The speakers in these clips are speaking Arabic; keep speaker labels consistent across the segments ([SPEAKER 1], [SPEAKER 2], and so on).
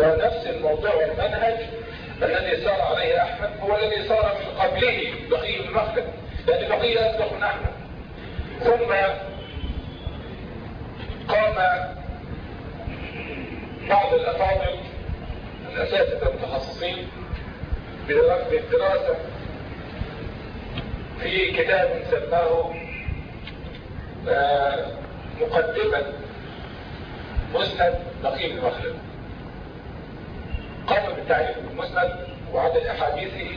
[SPEAKER 1] ونفس الموضوع والمنهج الذي سار عليه أحمد هو الذي سار من قبله بقي بن مخلد لأن بقي اسبق من احمد ثم قام بعض الأفاضل الأساتذة المتخصصين بالدراسه في كتاب سماه آه، مقدمة مسند نقيب المخلد قام بالتعريف بالمسند وعدد أحاديثه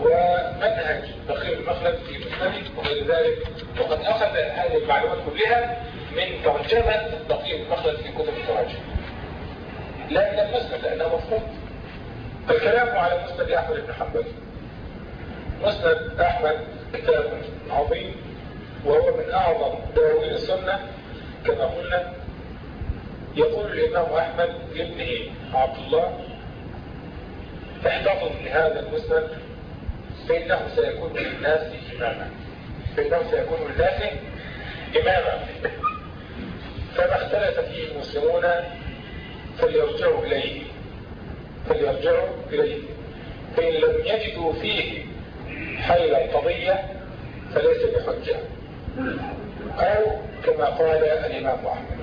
[SPEAKER 1] ومنهج نقيب المخلد في مسنده وغير ذلك وقد أخذ هذه المعلومات كلها من ترجمة نقيب المخلد في كتب التراجم. لا من المسند لأنه مفهوم. الكلام على مسند أحمد بن حنبل. مسند أحمد كتاب عظيم وهو من أعظم دواوين السنة. كما قلنا يقول الإمام أحمد لابنه عبد الله احتفظ بهذا المسند فانه سيكون للناس إماما. فانه سيكون للناس إماما. فما اختلف فيه المسلمون فليرجعوا إليه فليرجعوا إليه. فإن لم يجدوا فيه حل القضية فليس بحجة. أو كما قال الإمام أحمد.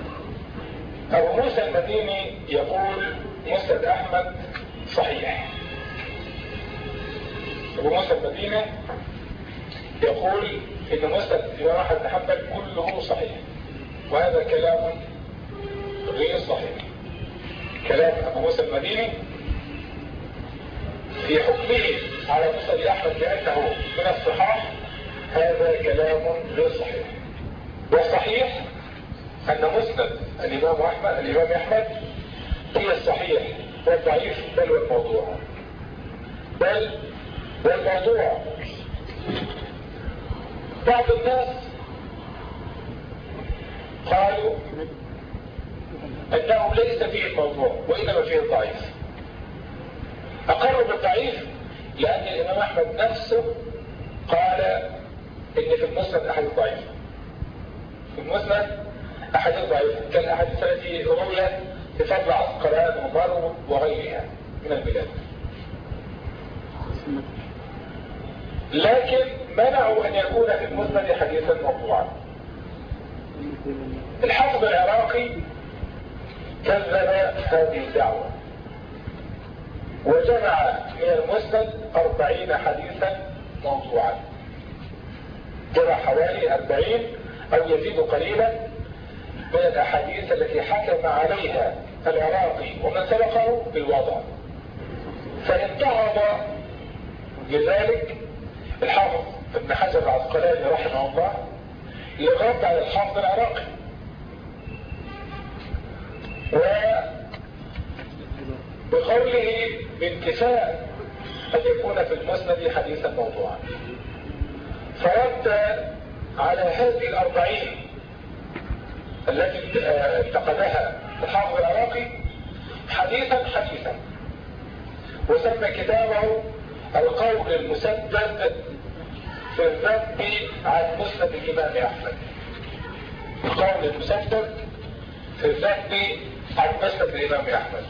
[SPEAKER 1] أبو موسى المديني يقول مسند أحمد صحيح. ابو موسى المديني يقول إن مسند الامام احمد بن حنبل كله صحيح. وهذا كلام غير صحيح. كلام أبو موسى المديني في حكمه على مسند أحمد بأنه من الصحاح هذا كلام غير صحيح. والصحيح أن مسند الإمام أحمد الإمام أحمد هي الصحيح والضعيف بل والموضوع. بل والموضوع بعض الناس قالوا إنه ليس فيه الموضوع وإنما فيه الضعيف. اقروا بالضعيف لأن الإمام أحمد نفسه قال إن في المسند احاديث ضعيفه في المسند احاديث ضعيفه كالاحاديث التي رويت في فضل عسقلان ومرو وغيرها من البلاد. لكن منعوا أن يكون في المسند حديثا موضوعا الحافظ العراقي كذب هذه الدعوة. وجمع من المسند أربعين حديثا موضوعا. جمع حوالي أربعين أو يزيد قليلا من الأحاديث التي حكم عليها العراقي ومن سبقه بالوضع. فانتهض لذلك الحافظ ابن حجر العسقلاني رحمه الله للرد على الحافظ العراقي. وبقوله بانتفاء أن يكون في المسند حديثا موضوعا. فرد على هذه الأربعين التي انتقدها الحافظ العراقي حديثا حديثا. وسمى كتابه القول المسدد في الذب عن مسند الإمام أحمد. القول المسدد في الذب عن مسند الإمام أحمد.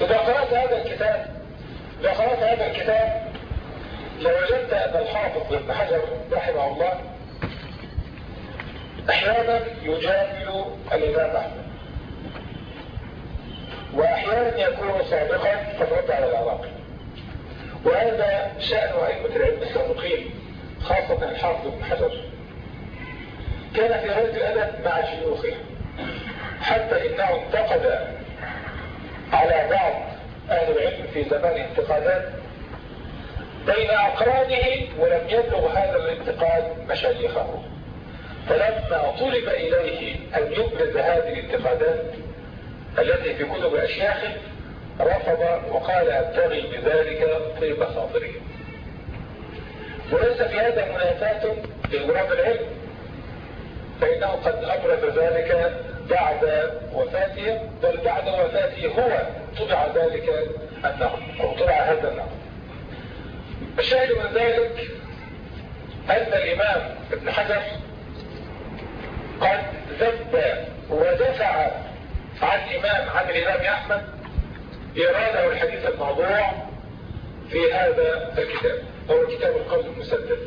[SPEAKER 1] إذا قرأت هذا الكتاب إذا قرأت هذا الكتاب لوجدت أن الحافظ ابن حجر رحمه الله أحيانا يجامل الإمام أحمد. وأحيانا يكون صادقا فالرد على العراقي. وهذا شأن أئمة العلم السابقين خاصة الحافظ ابن حجر. كان في غاية الأدب مع شيوخه حتى إنه انتقد على بعض أهل العلم في زمان انتقادات بين أقرانه ولم يبلغ هذا الانتقاد مشايخه. فلما طلب إليه أن يبرز هذه الانتقادات التي في كتب أشياخه رفض وقال أبتغي بذلك طيب خاطره وليس في هذا منافاة لغراب العلم فإنه قد أبرز ذلك بعد وفاته بل بعد وفاته هو طبع ذلك النقد أو طبع هذا النقد. الشاهد من ذلك أن الإمام ابن حجر قد ذب ودفع عن إمام عن الإمام أحمد إرادة الحديث الموضوع في هذا الكتاب هو كتاب القول المسدد.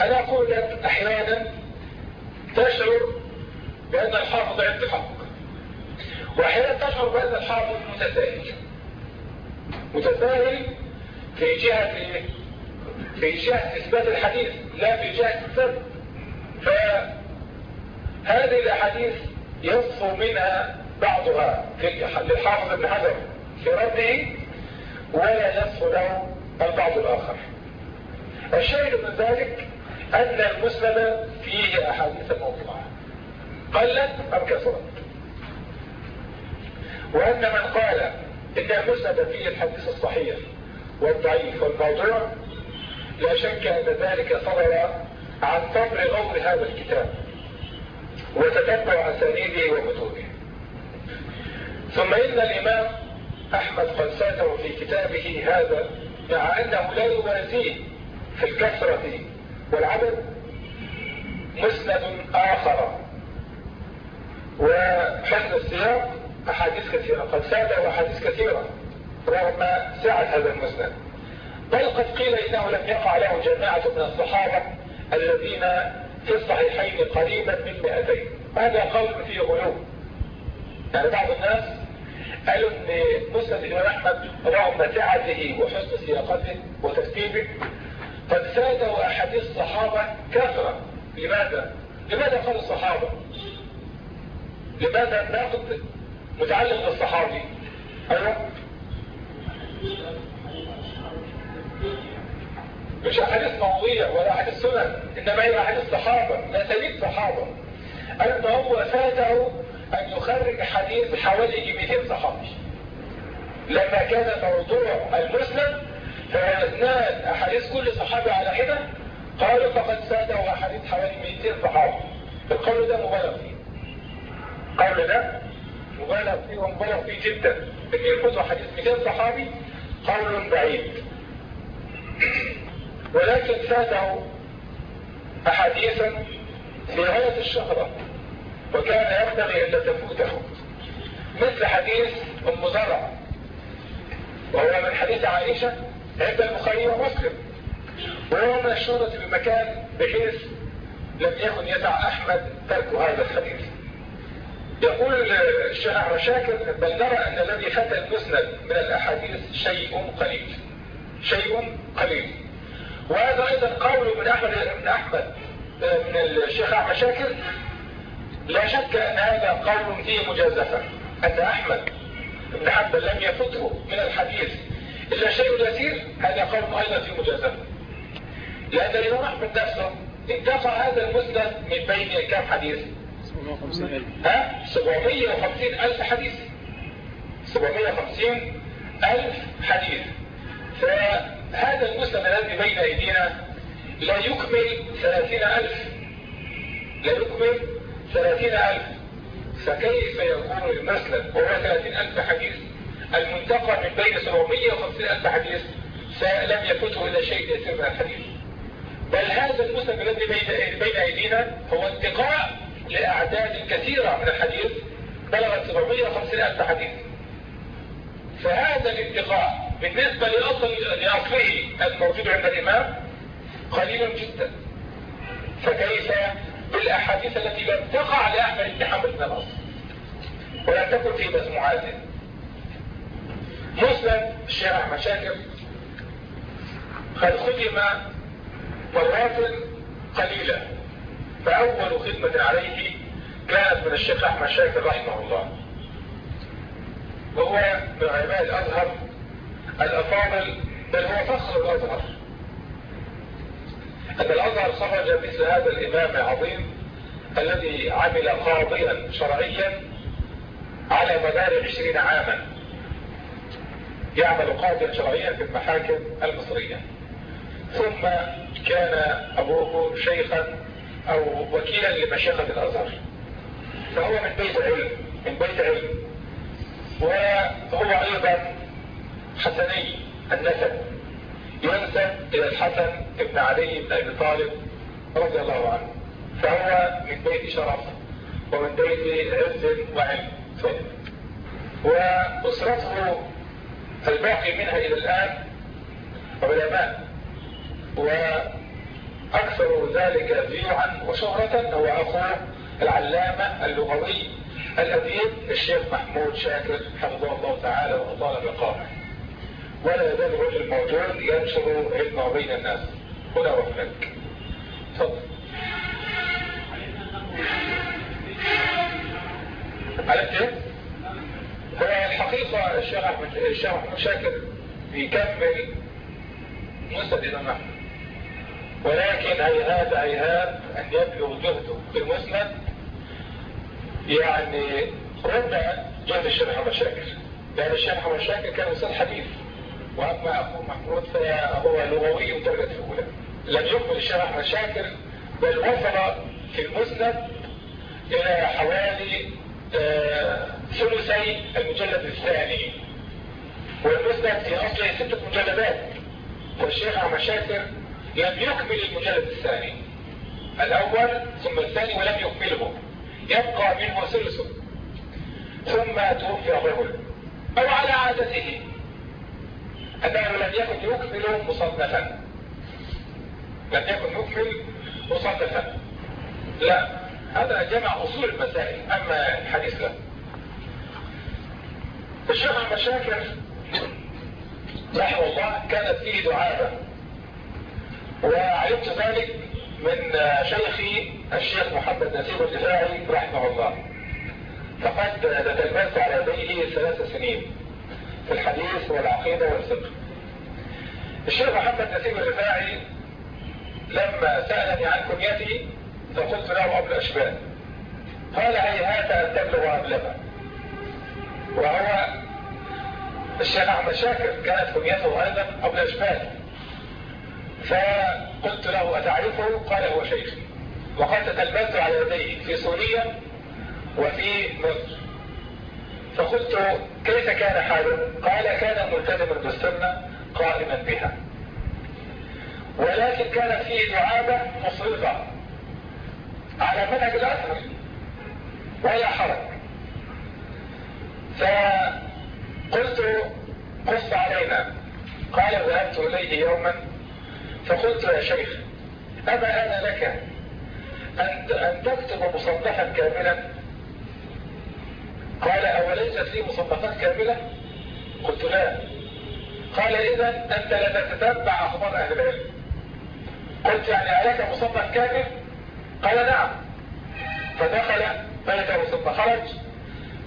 [SPEAKER 1] أنا أقول لك أحيانا تشعر بأن الحافظ عند حق وأحيانا تشعر بأن الحافظ متساهل. متساهل في جهة في جهة إثبات الحديث لا في جهة السبب فهذه الأحاديث يصفو منها بعضها للحافظ ابن حجر في رده ولا يصفو له البعض الآخر. الشاهد من ذلك أن المسند فيه أحاديث موضوعة. قلت أم كثرت؟ وأن من قال إن المسند فيه الحديث الصحيح والضعيف والموضوع لا شك أن ذلك صدر عن صبر غور هذا الكتاب وتتبع أسانيده ومتونه ثم إن الإمام أحمد قد ساته في كتابه هذا مع أنه لا يوازيه في الكثرة والعدد مسند آخر. وحسن السياق أحاديث كثيرة قد ساده أحاديث كثيرة رغم سعة هذا المسند. بل قد قيل إنه لم يقع له جماعة من الصحابة الذين في الصحيحين قريبا من 200 هذا قول فيه غلو. يعني بعض الناس قالوا ان مسند الإمام أحمد رغم سعته وحسن سياقته وترتيبه قد ساده احاديث الصحابة كثرة لماذا؟ لماذا قال الصحابة؟ لماذا الناقد متعلق بالصحابي؟ أيوه مش أحاديث موضوعيه ولا أحاديث سنن إنما هي أحاديث صحابة مساليك صحابة أن هو فاته أن يخرج حديث حوالي 200 صحابي. لما كان موضوع المسلم فاسناد أحاديث كل صحابي على حدة قالوا فقد فاته أحاديث حوالي 200 صحابي. القول ده مبالغ فيه. القول ده مبالغ فيه ومبالغ فيه جدا. إن يفوتوا حديث 200 صحابي قول بعيد. ولكن فاته أحاديثا في غاية الشهرة. وكان ينبغي أن لا تفوته. مثل حديث أم زرع. وهو من حديث عائشة عند البخاري ومسلم. وهو من الشهرة بمكان بحيث لم يكن يسع أحمد ترك هذا الحديث. يقول أحمد شاكر بل نرى أن الذي فتى المسند من الأحاديث شيء قليل. شيء قليل. وهذا أيضا قول من أحمد بن أحمد من الشيخ أحمد شاكر لا شك أن هذا قول فيه مجازفة. أن أحمد بن حنبل لم يفته من الحديث إلا شيء يسير هذا قول أيضا فيه مجازفة. لأن الإمام أحمد نفسه انتفع هذا المسند من بين كم حديث؟
[SPEAKER 2] 750 ألف.
[SPEAKER 1] ها؟ 750 ألف حديث. 750 ألف حديث. فهذا المسلم الذي بين أيدينا لا يكمل ثلاثين ألف. لا يكمل ثلاثين ألف. فكيف يكون المسلم وهو ثلاثين ألف حديث. المنتقى من بين سبعمية وخمسين ألف حديث. فلم يفته إلا شيء يسير من الحديث. بل هذا المسلم الذي بين بين أيدينا هو انتقاء لأعداد كثيرة من الحديث. بلغت 750 ألف حديث. فهذا الانتقاء بالنسبة لأصل لأصله الموجود عند الإمام قليل جدا. فكيف بالأحاديث التي لم تقع لأحمد بن حنبل من الأصل. ولم تكن في مجموعاته مسلم الشيخ أحمد شاكر. قد ختم مرات قليلة. فأول خدمة عليه كانت من الشيخ أحمد شاكر رحمه الله. وهو من علماء الأزهر الأفاضل بل هو فخر الأزهر. أن الأزهر خرج مثل هذا الإمام العظيم الذي عمل قاضيا شرعيا على مدار عشرين عاما. يعمل قاضيا شرعيا في المحاكم المصرية. ثم كان أبوه شيخا أو وكيلا لمشيخة الأزهر. فهو من بيت علم من بيت علم. وهو أيضا حسني النسب. ينسب إلى الحسن بن علي بن أبي طالب رضي الله عنه. فهو من بيت شرف ومن بيت عز وعلم. وأسرته الباقي منها إلى الآن علماء. وأكثر ذلك ذيوعا وشهرة هو أخوه العلامة اللغوي الأديب الشيخ محمود شاكر حفظه الله تعالى وأطال بقائه. ولا يزال الرجل موجود ينشر علمه بين الناس. هنا وهناك. تفضل. عرفت إيه؟ هو الحقيقة الشيخ أحمد الشيخ محمود شاكر بيكمل مسند الإمام أحمد ولكن هيهات هيهات أن يبلغ جهده في المسند. يعني ربع جهد الشيخ محمد شاكر. لأن الشيخ محمد شاكر كان أستاذ حديث. وأما أخوه محمود فهو لغوي درجة الأولى لم يكمل محمد شاكر بل وصل في المسند إلى حوالي ثلثي المجلد الثاني. والمسند في أصله ستة مجلدات. والشيخ أحمد شاكر لم يكمل المجلد الثاني. الأول ثم الثاني ولم يكمله. يبقى منه ثلث ثم توفي الرجل. أو على عادته. أنه لم يكن يكمل مصنفا. لم يكن يكمل مصنفا. لا هذا جمع أصول المسائل أما الحديث لا. الشيخ أحمد شاكر رحمه الله كانت فيه دعابة. وعلمت ذلك من شيخي الشيخ محمد نسيب الدفاعي رحمه الله. فقد تتلمذت على يديه ثلاث سنين. في الحديث والعقيدة والفقه. الشيخ محمد نسيب الرفاعي لما سألني عن كنيتي فقلت له أبو الأشبال. قال هيهات أن تبلغ أبلغا وهو الشيخ أحمد شاكر كانت كنيته أيضا أبو الأشبال. فقلت له أتعرفه؟ قال هو شيخ وقد تتلمذت على يديه في سوريا وفي مصر. فقلت كيف كان حاله قال كان ملتزما بالسنة قائما بها. ولكن كانت فيه دعابة مصرفة على منهج الأثر ولا حرج. فقلت قص علينا. قال ذهبت إليه يوما فقلت يا شيخ أما أنا لك أن تكتب مصنفا كاملا قال أوليست لي مصنفات كاملة؟ قلت لا. قال إذا أنت لا تتتبع أخبار أهل العلم. قلت يعني عليك مصنف كامل؟ قال نعم. فدخل بيته ثم خرج.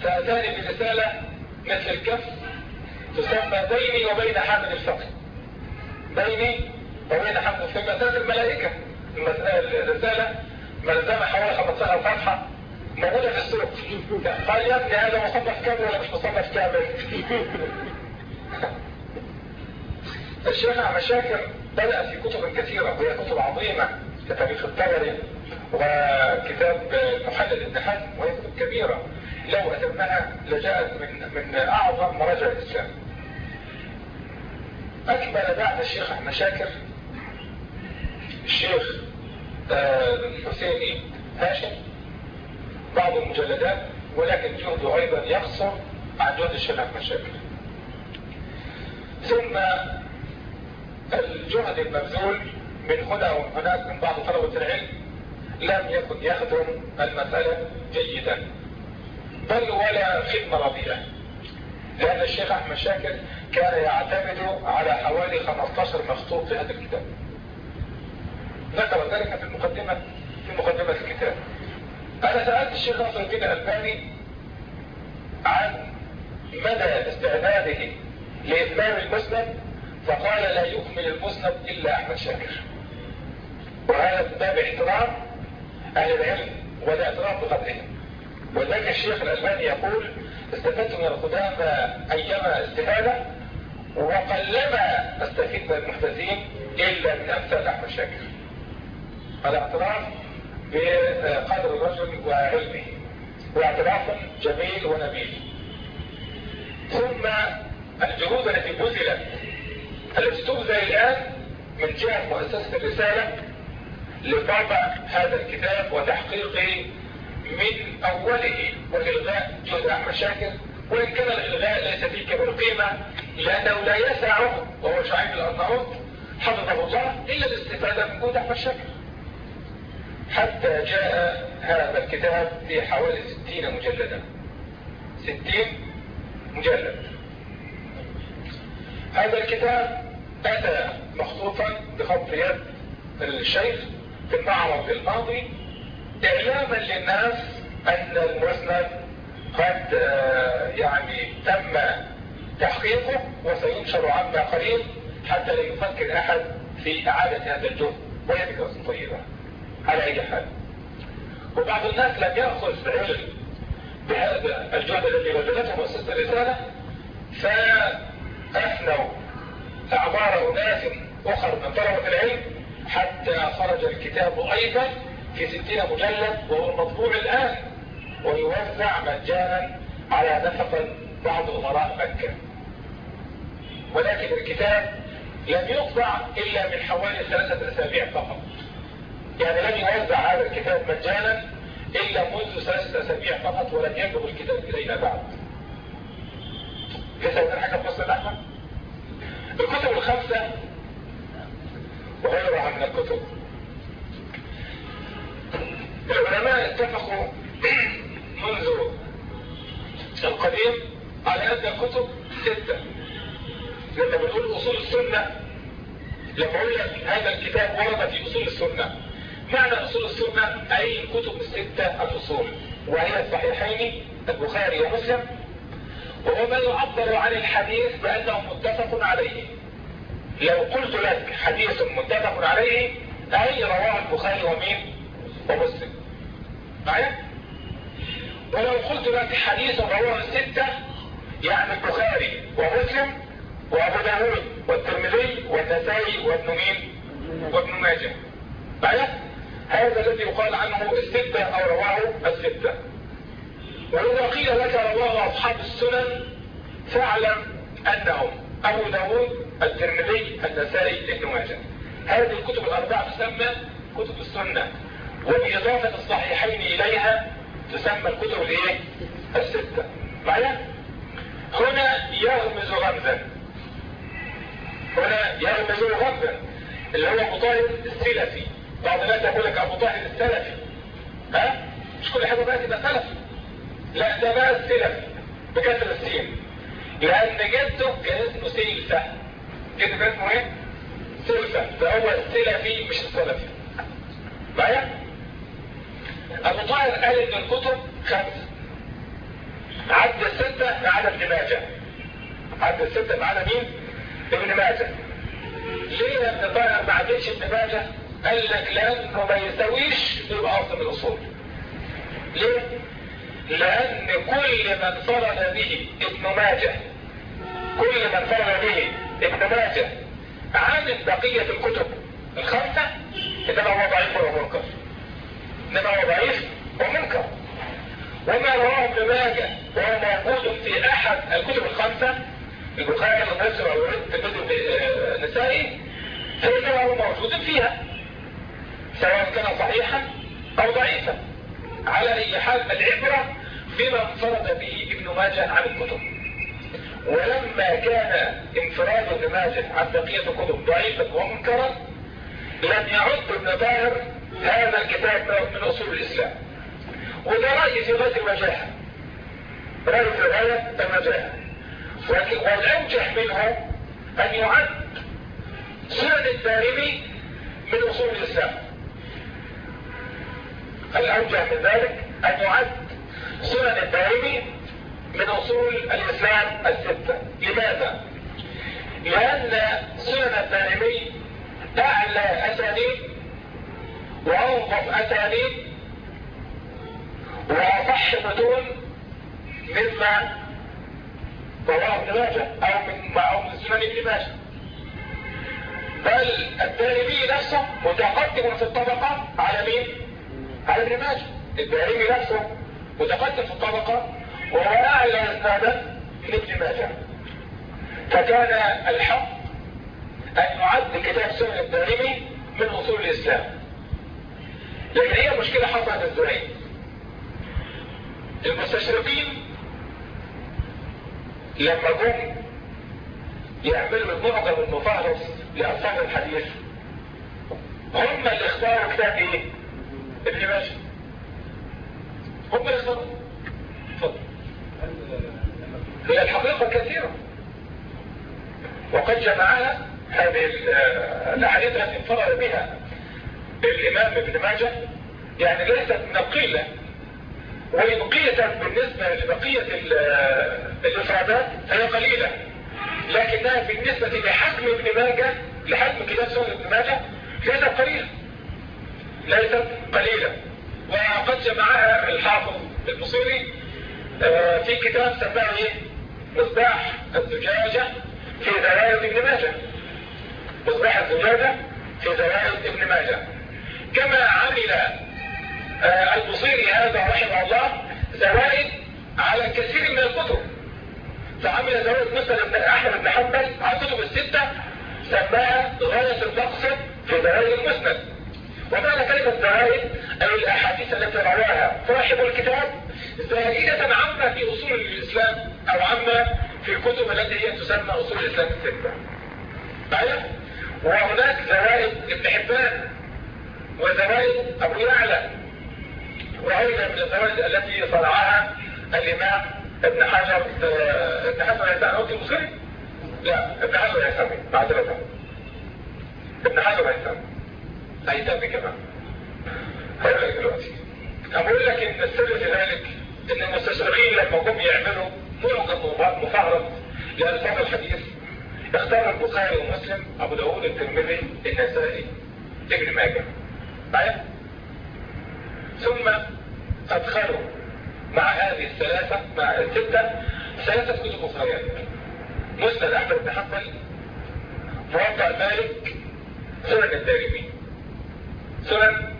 [SPEAKER 1] فأتاني برسالة مثل الكف تسمى بيني وبين حامل الفقه. بيني وبين حامل الفقه. مسألة الملائكة. الرسالة ملزمة حوالي 15 صفحة موجودة في السوق. قال يا ابني هذا مصنف كامل ولا مش مصنف كامل؟ الشيخ أحمد شاكر بدأ في كتب كثيرة وهي كتب عظيمة كتاريخ الطبري وكتاب محلل ابن حزم وهي كتب كبيرة. لو أتمها لجاءت من من أعظم مراجع الإسلام. أكمل بعد الشيخ أحمد شاكر الشيخ الحسيني هاشم. بعض المجلدات ولكن جهده أيضا يقصر عن جهد الشيخ أحمد شاكر ثم الجهد المبذول من هنا ومن هناك من بعض طلبة العلم لم يكن يخدم المسألة جيدا. بل ولا خدمة رضيئة. لأن الشيخ أحمد شاكر كان يعتمد على حوالي 15 مخطوط في هذا الكتاب. ذكر ذلك في المقدمة في مقدمة الكتاب. أنا سألت الشيخ ناصر الدين الألباني عن مدى استعداده لإتمام المسند فقال لا يكمل المسند إلا أحمد شاكر. وهذا باب احترام أهل العلم والاعتراف بقدرهم ولذلك الشيخ الألباني يقول استفدت من القدامى أيما استفادة وقلما استفيد من المحدثين إلا من أمثال أحمد شاكر. الاعتراف بقدر الرجل وعلمه. واعتراف جميل ونبيل. ثم الجهود التي بذلت التي تبذل الآن من جهة مؤسسة الرسالة لطبع هذا الكتاب وتحقيق من أوله والإلغاء جهد أحمد شاكر وإن كان الإلغاء ليس فيه كبير قيمة لأنه لا يسعه وهو شعيب الأرناؤوط حفظه الله إلا الاستفادة من جهد أحمد شاكر حتى جاء هذا الكتاب في حوالي ستين مجلدا. ستين مجلد. هذا الكتاب أتى مخطوطا بخط يد الشيخ في المعرض الماضي إعلاما للناس أن المسند قد يعني تم تحقيقه وسينشر عما قريب حتى لا يفكر أحد في إعادة هذا الجهد. وهي فكرة طيبة. على أي حال. وبعض الناس لم يأخذ علم بهذا الجهد الذي بذلته مؤسسة الرسالة فأثنوا أعمار أناس أخر من طلبة العلم حتى خرج الكتاب أيضا في ستين مجلد وهو مطبوع الآن ويوزع مجانا على نفقة بعض أمراء مكة. ولكن الكتاب لم يطبع إلا من حوالي ثلاثة أسابيع فقط. يعني لم يوزع هذا الكتاب مجانا إلا منذ ثلاثة أسابيع فقط ولم يبلغ الكتاب إلينا بعد. ليس هذا حاجة مصر الأحمد الكتب الخمسة وغيرها من الكتب. العلماء اتفقوا منذ القديم على أن الكتب ستة. لما بنقول أصول السنة لما أقول لك هذا الكتاب ورد في أصول السنة. معنى أصول السنة أي الكتب الستة الأصول وهي الصحيحين البخاري ومسلم. وهو ما يعبر عن الحديث بأنه متفق عليه. لو قلت لك حديث متفق عليه أي رواه البخاري ومين؟ ومسلم. معايا؟ ولو قلت لك حديث رواه الستة يعني البخاري ومسلم وأبو داود والترمذي والنسائي وابن مين؟ وابن ماجه. معايا؟ هذا الذي يقال عنه الستة أو رواه الستة. وإذا قيل لك رواه أصحاب السنن فاعلم أنهم أبو داود الترمذي النسائي ابن ماجه. هذه الكتب الأربعة تسمى كتب السنة وبإضافة الصحيحين إليها تسمى الكتب الإيه؟ الستة. معايا؟ هنا يغمز غمزا هنا يغمز غمزا اللي هو طاهر السلفي. بعض الناس يقول لك أبو طاهر السلفي ها؟ مش كل حاجة بقى تبقى سلفي لا ده بقى السلفي بكسر السين لأن جده كان اسمه سيلفة جده كان اسمه إيه؟ سلفة فهو السلفي مش السلفي معايا؟ أبو طاهر قال إن الكتب خمسة عد الستة ما ابن ماجه عد الستة ما مين؟ ابن ماجه ليه ابن طاهر ما عدتش ابن ماجه؟ قال لك لأنه ما يساويش يبقى أصل من الأصول ليه؟ لأن كل من فرد به ابن ماجه كل من فرد به ابن ماجه عن بقية الكتب الخمسة إنما هو ضعيف ومنكر إنما هو ضعيف ومنكر وما رواه ابن ماجه وهو موجود في أحد الكتب الخمسة البخاري ومسلم والترمذي النسائي فإنما هو موجود فيها. سواء كان صحيحا أو ضعيفا. على أي حال العبرة بما انفرد به ابن ماجه عن الكتب. ولما كان انفراد ابن ماجه عن بقية الكتب ضعيفا ومنكرا لم يعد ابن طاهر هذا الكتاب من أصول الإسلام. وده رأي في غاية الوجاهة رأي في غاية الوجاهة والأوجح منه أن يعد سنن الدارمي من أصول الإسلام. الأوجح من ذلك أن يعد سنن الدارمي من أصول الإسلام الستة لماذا؟ لأن سنن الدارمي أعلى أسانيد وأوقف أسانيد وأصح متون مما رواه ابن ماجه أو من أو سنن ابن ماجه بل الدارمي نفسه متقدم في الطبقة على مين؟ على ابن ماجه نفسه متقدم في الطبقة وهو أعلى إسنادا من ابن ماجه فكان الحق أن يعد كتاب سنن الدارمي من أصول الإسلام لكن هي مشكلة حصلت إزاي؟ المستشرقين لما جم يعملوا المعجم المفهرس لألفاظ الحديث هم اللي اختاروا كتاب إيه؟ ابن ماجه هم اللي اتفضل هي الحقيقة كثيرة. وقد جمعها هذه الأحاديث التي انفرد بها الإمام ابن ماجه. يعني ليست القلة وإن قيلت بالنسبة لبقية الإفرادات فهي قليلة. لكنها بالنسبة لحجم ابن ماجه لحجم كتاب سنة ابن ماجه ليست قليلة ليست قليلة. وقد جمعها الحافظ البصيري في كتاب سماه مصباح الزجاجة في زوائد ابن ماجه. مصباح الزجاجة في زوائد ابن ماجه. كما عمل البصيري هذا رحمه الله زوائد على كثير من الكتب. فعمل زوائد مثل ابن أحمد بن حنبل على الكتب الستة سماها غاية المقصد في زوائد المسند. ومعنى كلمة زوائد أي الأحاديث التي رواها صاحب الكتاب؟ زائدة عامة في أصول الإسلام أو عامة في الكتب التي هي تسمى أصول الإسلام الستة. معايا؟ وهناك زوائد ابن حبان وزوائد أبو يعلى. وأيضا من الزوائد التي صنعها الإمام ابن حجر ابن حجر الهيثمي المصري؟ لا ابن حجر الهيثمي معذرة. ابن حجر الهيثمي هيثمي كمان هقول لك دلوقتي. أقول لك إن السر في ذلك إن المستشرقين لما جم يعملوا معجم مفهرس لألفاظ الحديث. اختار البخاري ومسلم أبو داوود الترمذي النسائي ابن ماجه. معايا؟ ثم أدخلوا مع هذه الثلاثة مع الستة ثلاثة كتب أخريات مسند أحمد بن حنبل موضع مالك سنن الدارمي سنن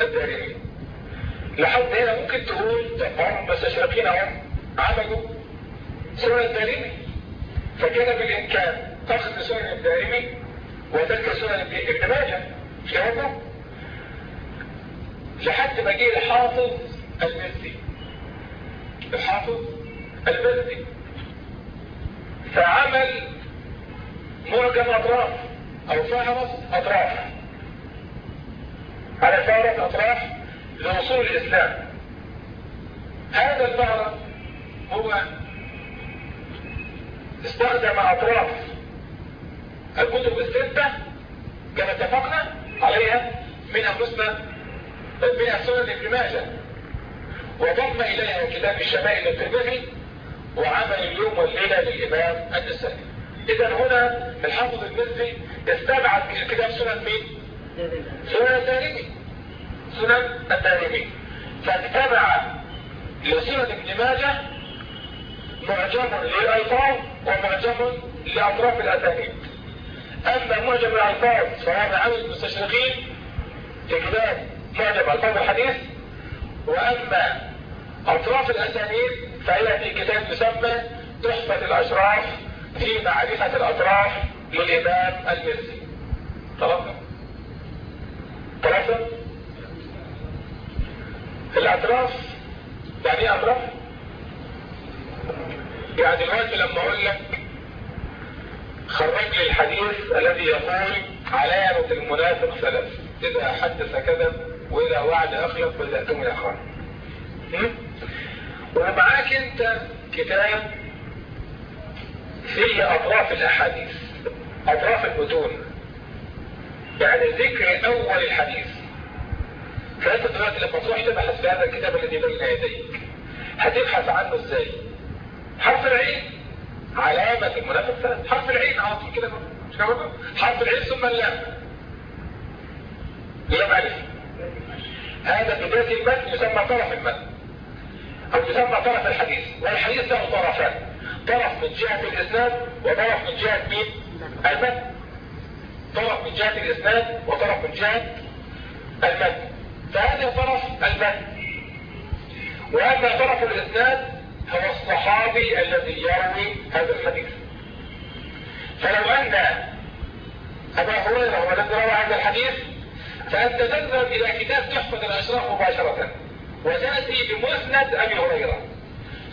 [SPEAKER 1] الدارمي لحد هنا ممكن تقول طب هم مستشرقين أهو عملوا سنن الدارمي فكان بالإمكان أخذ سنن الدارمي وتلك سنن ابن ماجه مش كده لحد ما جه الحافظ المزي الحافظ المزي فعمل معجم أطراف أو فهرس أطراف. على فهرس أطراف لأصول الإسلام. هذا الفهرس هو استخدم أطراف الكتب الستة كما اتفقنا عليها منها مسند من سنن ابن ماجه. وضم إليها كتاب الشمائل الترمذي وعمل اليوم والليلة للإمام النسائي. إذا هنا الحافظ المزي استبعد كتاب سنن مين؟ سنن الدارمي سنن الدارمي فاتبع لسنن ابن ماجه معجم للألفاظ ومعجم لأطراف الأسانيد. أما معجم الألفاظ فهذا عمل المستشرقين في كتاب معجم ألفاظ الحديث. وأما أطراف الأسانيد فهي في كتاب يسمى تحفة الأشراف في معرفة الأطراف للإمام المرسي ثلاثة ثلاثة الأطراف؟ يعني إيه أطراف؟ يعني دلوقتي لما أقول لك خرج لي الحديث الذي يقول علامة المنافق ثلاث إذا حدث كذب وإذا وعد أخلف وإذا أتم أخر ومعاك أنت كتاب فيه أطراف الأحاديث أطراف المتون يعني ذكر أول الحديث. فأنت دلوقتي لما تروح تبحث في هذا الكتاب الذي بين يديك هتبحث عنه إزاي؟ حرف العين. علامة المنافق حرف العين على طول كده. مش كده حرف العين ثم اللام. لام ألف. هذا بداية المتن يسمى طرف المتن. أو يسمى طرف الحديث. والحديث له طرفان. طرف من جهة الإسناد وطرف من جهة مين؟ المتن. طرف من جهة الإسناد وطرف من جهة المتن. فهذا طرف المتن وأما طرف الإسناد هو الصحابي الذي يروي هذا الحديث. فلو أن أبا هريرة هو الذي روى هذا الحديث فأنت تذهب إلى كتاب تحفظ الأشراف مباشرة وتأتي بمسند أبي هريرة.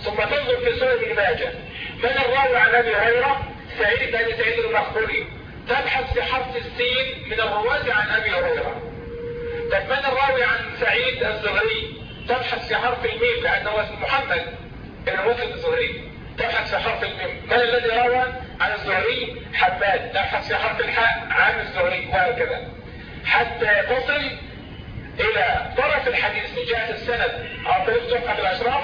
[SPEAKER 1] ثم تنظر في سنن ابن ماجه. من الراوي عن أبي هريرة؟ سعيد بن سعيد المخبري تبحث في حرف السين من الرواة عن أبي هريرة. من الراوي عن سعيد الزهري؟ تبحث في حرف الميم لأنه اسم محمد. مسلم الزهري. تبحث في حرف الميم. من الذي روى عن الزهري؟ حماد. تبحث في حرف الحاء عن الزهري. وهكذا. حتى تصل إلى طرف الحديث من جهة السند عن طريق صفحة الأشراف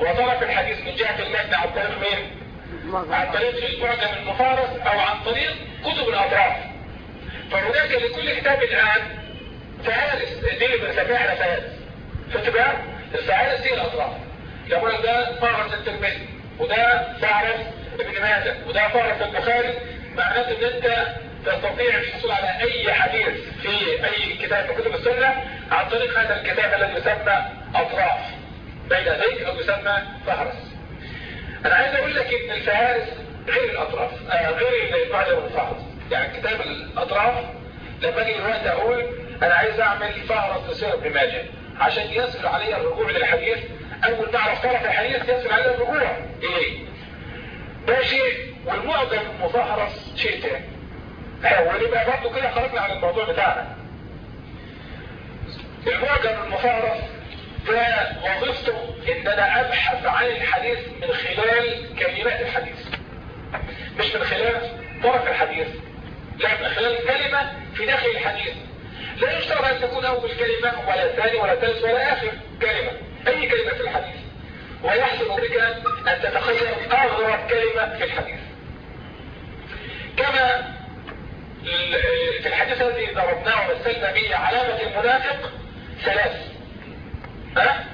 [SPEAKER 1] وطرف الحديث من جهة المتن عن طريق مين؟ عن طريق المعجم المفارس أو عن طريق كتب الأطراف. فهناك لكل كتاب الان فهارس دي بنسميها إحنا فهارس شفت بقى؟ الفهارس دي الأطراف. يقول ده فهرس الترمذي وده فهرس ابن ماجه وده فهرس البخاري. معناته إن أنت تستطيع الحصول على أي حديث في أي كتاب من كتب السنة عن طريق هذا الكتاب الذي يسمى أطراف. بين يديك أو يسمى فهرس أنا عايز أقول لك إن الفهارس غير الأطراف آه غير المعجم الفهرس يعني كتاب الأطراف لما أجي دلوقتي أقول أنا عايز أعمل فهرس لسير ابن ماجه. عشان يسهل علي الرجوع للحديث. اول ما أعرف طرف الحديث يسهل علي الرجوع. اليه ده شيء والمعجم المفهرس شيء تاني. ونبقى برضه كده خرجنا عن الموضوع بتاعنا. المعجم المفهرس ده وظيفته إن أنا أبحث عن الحديث من خلال كلمات الحديث. مش من خلال طرف الحديث. لا من خلال كلمة في داخل الحديث. لا يشترط أن تكون أول كلمة ولا ثاني ولا ثالث ولا آخر كلمة أي كلمة في الحديث. ويحسن بك أن تتخيل اغرب كلمة في الحديث. كما في الحديث الذي ضربناه ومثلنا به علامة المنافق ثلاث. ها؟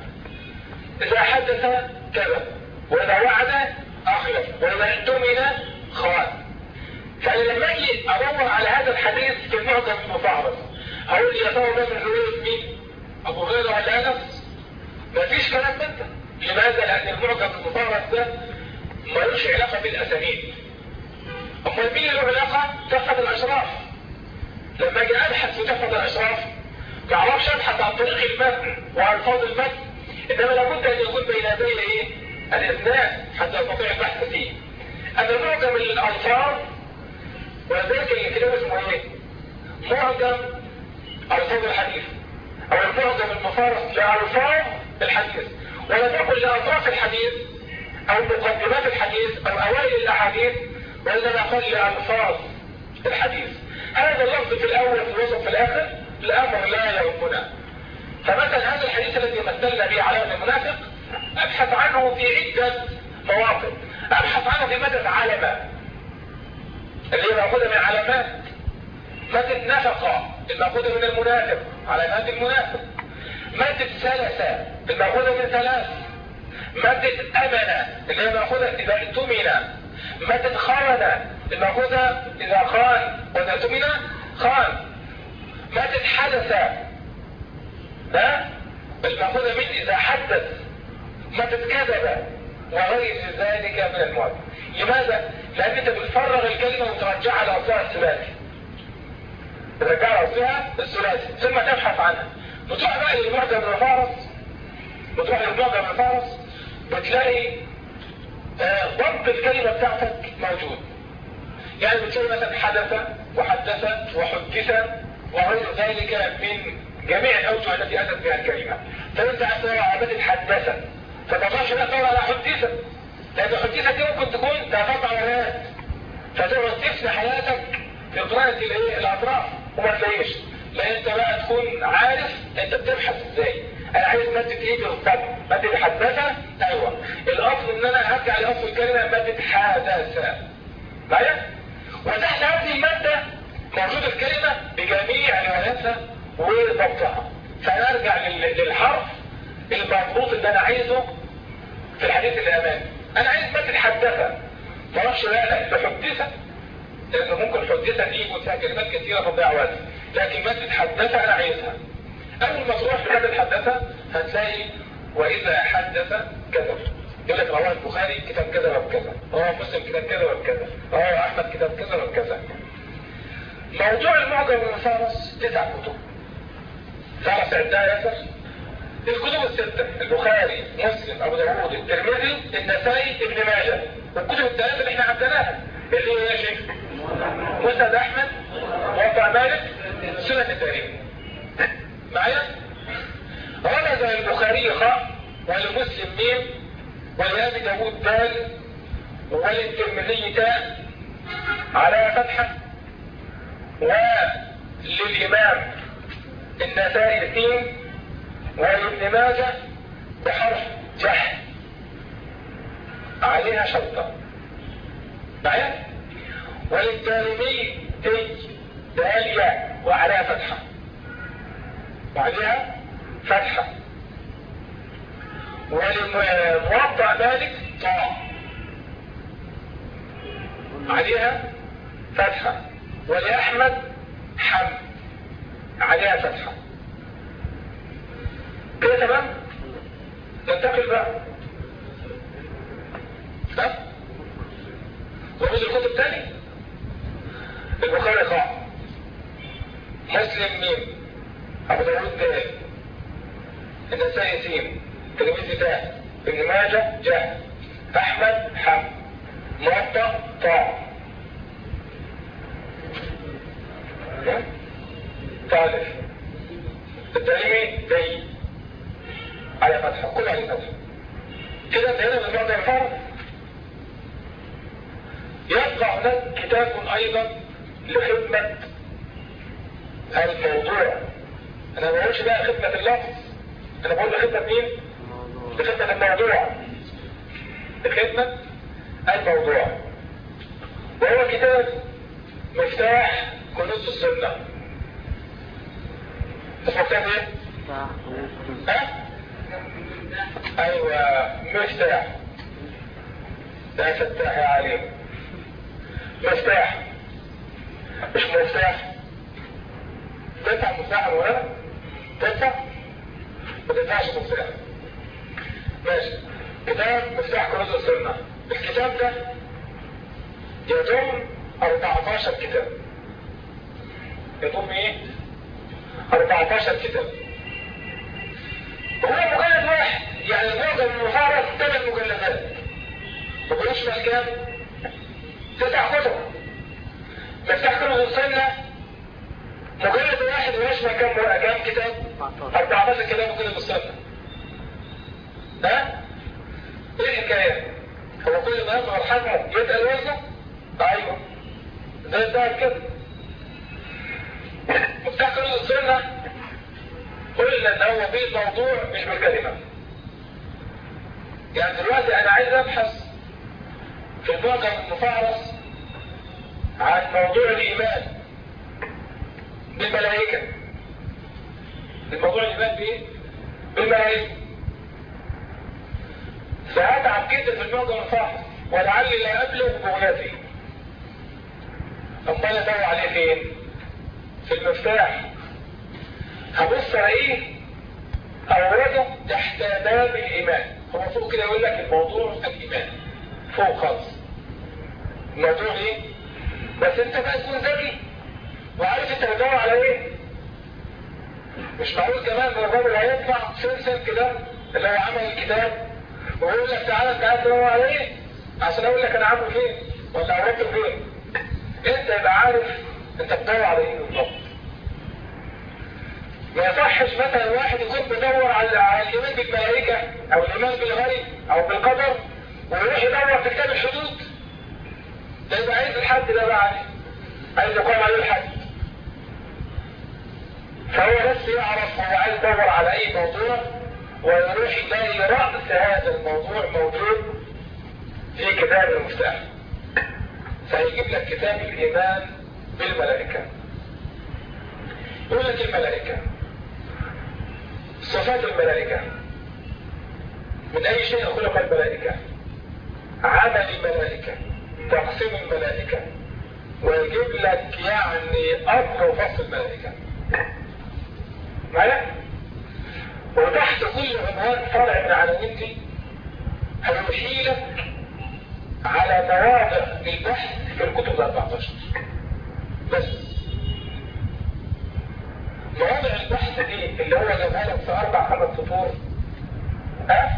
[SPEAKER 1] إذا حدث كذب وإذا وعد أخلف وإذا اؤتمن خان. فأنا لما أجي أدور على هذا الحديث في المعجم هقول يا ترى ده من رواية مين؟ أبو هريرة ولا أنس؟ مفيش كلام من ده لماذا؟ لأن المعجم المفعرض ده ملوش علاقة بالأسانيد أمال مين له علاقة؟ تحفة الأشراف لما أجي أبحث في تحفة الأشراف تعرفش أبحث عن طريق المتن والفاظ المتن إنما لابد أن يكون بين يدي إيه الاسناد حتى استطيع البحث فيه اما معجم الالفاظ ولذلك الكتاب اسمه إيه معجم الفاظ الحديث. أو المعجم المفارس لالفاظ الحديث. ولا تقل لاطراف الحديث أو مقدمات الحديث أو أوائل الأحاديث وإنما قل لالفاظ الحديث. هذا اللفظ في الأول في الوسط في الآخر الأمر لا يهمنا. فمثلا هذا الحديث الذي مثلنا به علامة المنافق أبحث عنه في عدة مواقف. أبحث عنه في مدى علامة اللي هي من علامات مادة نفقة المأخوذة من المنافق. علامات المنافق. مادة ثلاثة المأخوذة من ثلاث. مادة أمنة اللي هي مأخوذة إذا اؤتمن. مادة خانة المأخوذة إذا خان. وإذا اؤتمن خان. مادة حدث ده المأخوذة من إذا حدث. مادة كذب. وغير ذلك من المعد لماذا؟ لأن أنت بتفرغ الكلمة وترجعها لأصلها الثلاثي ترجعها لأصلها الثلاثي ثم تبحث عنها بتروح بقى للمعجم الفارس بتروح للمعجم الفارس بتلاقي ضبط الكلمة بتاعتك موجود. يعني بتلاقي مثلا حدث وحدث وحدث وغير ذلك من جميع الأوجه التي أتت بها الكلمة فأنت أثناء عبادة حدث فتضعش لا ترى على حدثة لأن حدثة دي ممكن تكون ثلاث علامات فتقعد تفنى حياتك في قراءة الأطراف وما تلاقيش لأن أنت بقى تكون عارف أنت بتبحث إزاي. أنا عايز مادة إيه بالظبط مادة حدثة أيوه. الأصل إن أنا هرجع لأصل الكلمة مادة حدثة معايا؟ وتحت هذه المادة موجود الكلمة بجميع رواياتها وضبطها. فنرجع للحرف المضبوط اللي أنا عايزه في الحديث اللي امامي أنا عايز مادة حدثة معرفش لا بحدثة لأنه ممكن حدثة دي يكون فيها كلمات كثيرة تضيع وقت. لكن مادة حدثة أنا عايزها. اول ما تروح في مادة حدثة هتلاقي وإذا حدث كذب يقول لك رواه البخاري كتاب كذا وكذا. رواه مسلم كتاب كذا وكذا. رواه أحمد كتاب كذا وكذا. موضوع المعجم المفارس تسع كتب. تعرف عندها ياسر الكتب الستة البخاري مسلم أبو داوود الترمذي النسائي ابن ماجه. والكتب الثلاثة اللي إحنا عدناها اللي هي شيخ مسند أحمد موقع مالك سنة التاريخ. معايا؟ رمز البخاري خاء ولمسلم ميم ولأبي داود دال وللترمذي تاء على فتحة وللإمام النسائي سين ولابن ماجه بحرف جح. عليها شرطة. معايا؟ وللدارمي تي داليا وعليها فتحة. وعليها فتحة. ولموضع مالك طاء. عليها فتحة. ولأحمد حم عليها فتحة. كده تمام؟ ننتقل بقى. ها ورمز الكتب تاني البخاري خاء مسلم ميم أبو داود دال النسائي سين تلميذ تاء ابن ماجه جاء أحمد حم. موطأ طاء ثالث التعليمي دي على فتحة كل على فتحة كده انتهينا من بعض الفرق يبقى هناك كتاب أيضا لخدمة الموضوع أنا ما بقولش بقى خدمة اللفظ أنا بقول لخدمة مين لخدمة الموضوع لخدمة الموضوع وهو كتاب مفتاح. كنوز السنة اسمه كتاب إيه؟ ها؟ أيوه مفتاح. لا فتاح يا عليم مفتاح. مش مفتاح تدفع مفتاح ولا تدفع. ما تدفعش مفتاح ماشي. كتاب مفتاح كنوز السنة الكتاب ده يضم 14 كتاب. يضم إيه؟ 14 كتاب. وهو مجلد واحد. يعني معظم المفارس ثمان مجلدات. وبيشمل كام. تسع كتب. مفتاح كنوز السنة. مجلد واحد ويشمل كام كام كتاب؟ 14 كتاب مجلد السنة ها؟ إيه الحكاية؟ هو كل ما يظهر حجمه يسأل وزنه؟ أيوه. زي الدهب كده. مفتاح كنوز السنة. قلنا إن هو بالموضوع مش بالكلمة. يعني دلوقتي أنا عايز أبحث في المعجم المفعرس عن موضوع الإيمان. بالملائكة. الموضوع الإيمان بايه؟ بالملائكة. فهتعب جدا في المعجم المفعرس ولعلي لا ابلغ بغيتي امال أدور عليه فين؟ في المفتاح. هبص ألاقيه اورده تحت باب الإيمان. هو فوق كده يقول لك الموضوع الإيمان. فوق خالص. الموضوع إيه؟ بس انت بقى تكون ذكي. وعارف انت بتدور على إيه؟ مش معقول كمان ان الراجل هيطلع سلسل كده اللي هو عمل الكتاب ويقول لك تعالى انت عايز تدور على إيه؟ عشان أقول لك أنا عامله فين ولا عملته فين. انت يبقى عارف انت بتدور على إيه بالظبط. ما يصحش مثلا واحد يكون بيدور على على الإيمان بالملائكة أو الإيمان بالغيب أو بالقدر ويروح يدور في كتاب الحدود ده يبقى عايز الحد ده بقى عليه عايز يقام عليه الحد. فهو بس يعرف هو عايز يدور على أي موضوع ويروح يلاقي رأس هذا الموضوع موجود في كتاب المفتاح. فيجيب لك كتاب الإيمان بالملائكة. يقول لك الملائكة. صفات الملائكة. من أي شيء خلق الملائكة؟ عمل الملائكة. تقسيم الملائكة ويجيب لك يعني أمر وفصل الملائكة معايا؟ وتحت كل عنوان فرع من عناوين دي هيوحي لك على مواضع للبحث في الكتب ال 14 بس مواضع البحث دي اللي هو جابها لك في أربع خمس سطور أه؟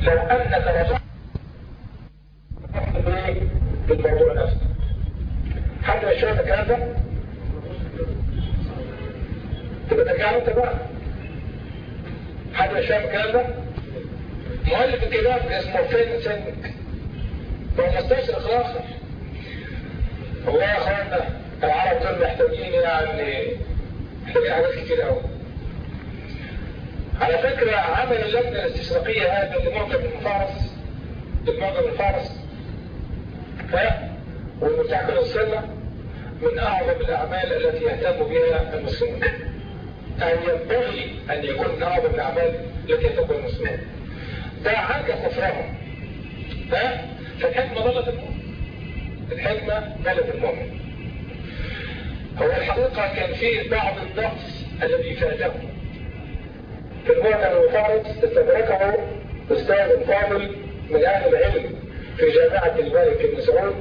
[SPEAKER 1] لو أنك رجعت بالموضوع نفسه حد الكلام ده؟ تبقى ترجع انت بقى. حد الكلام ده؟ مؤلف الكتاب اسمه فين سنك هو مستشرق الآخر والله يا اخوانا العرب دول محتاجين يعني محتاجين حاجات كتير قوي على فكرة عمل اللجنة الاستشراقية هذا اللي معجب من فارس المعجم من فارس ها والمتعبير السنة من أعظم الأعمال التي يهتم بها المسلمون. أن ينبغي أن يكون من أعظم الأعمال التي يهتم بها المسلمون. ده عنك كفرهم ها؟ فالحكمة ضلت المؤمن. الحكمة ضلت المؤمن. هو الحقيقة كان فيه بعض النقص الذي فاته في المعجم المفارس استدركه أستاذ فاضل من أهل العلم. في جامعة الملك بن سعود